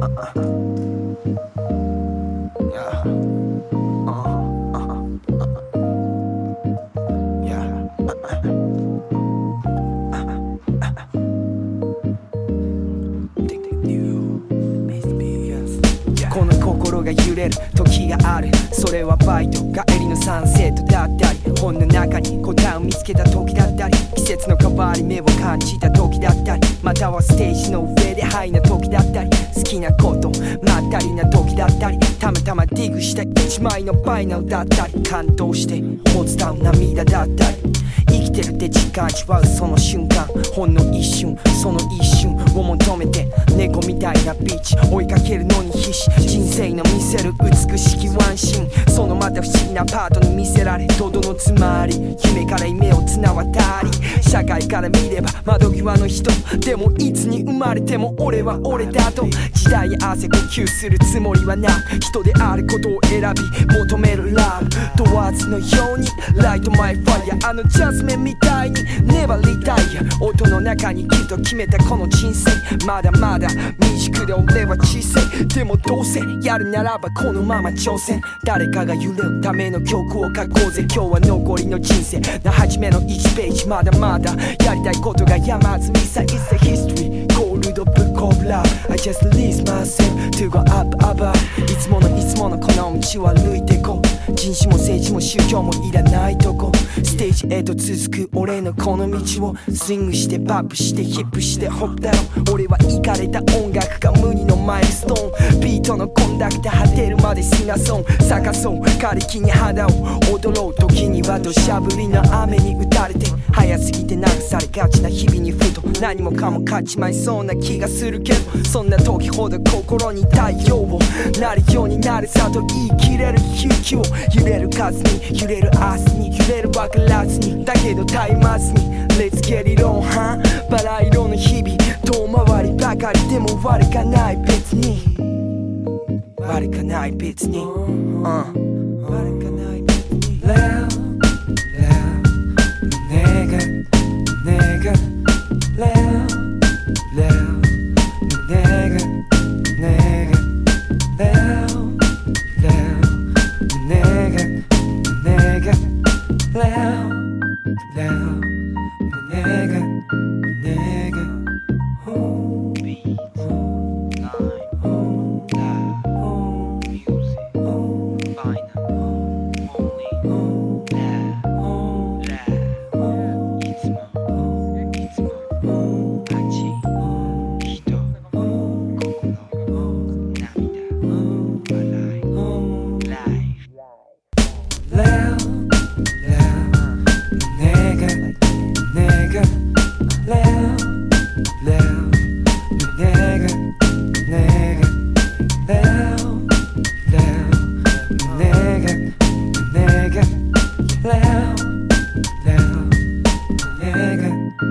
この心が揺れる時がある。それはバイト帰りのサンセットだったり本の中に答えを見つけた時だったり季節の変わり目を感じた時だったりまたはステージの上でハイな時だったり。好きなことまったりな時だったりたまたまディグした一枚のファイナルだったり感動して持つたう涙だったり生きてるって時間味わうその瞬間ほんの一瞬その一瞬を求めて猫みたいなビーチ追いかけるのに必死人生の見せる美しきワンシーン。そのた不思議なパートに見せられとどのつまり夢から夢を綱渡り社会から見れば窓際の人でもいつに生まれても俺は俺だと時代に合わせ呼吸するつもりはなく人であることを選び求めるラブ。ドアーズのように Light My Fire あのジャズメンみたいに粘りたい音の中にきっと決めたこの人生。まだまだ未熟で俺は小さい。でもどうせやるならばこのまま挑戦。誰かが揺れるための曲を書こうぜ。今日は残りの人生の初めの1ページ。まだまだやりたいことが山積み。さ It's a history Gold book of love I just release myself to go up above いつものいつものこの道は歩いてこう。人種も政治も宗教もいらないとこ。ステージへと続く俺のこの道をスイングしてバップしてヒップしてホップだろ。俺はイかれた音楽が無二のマイルストーン。ビートのコンダクター果てるまでシンガソン咲そう。枯れ木に肌を踊ろう時には土砂降りの雨に打たれて。早すぎて流されがちな日々にふと。何もかも勝ちまいそうな気がするけど。そんな時ほど心に太陽を。なるるさと言い切れる勇気を揺れる数に揺れる明日に揺れる分からずにだけど絶えますに。Let's get it on はバラ色の日々遠回りばかりでも悪かない別に。悪かない別に、うん Vegas.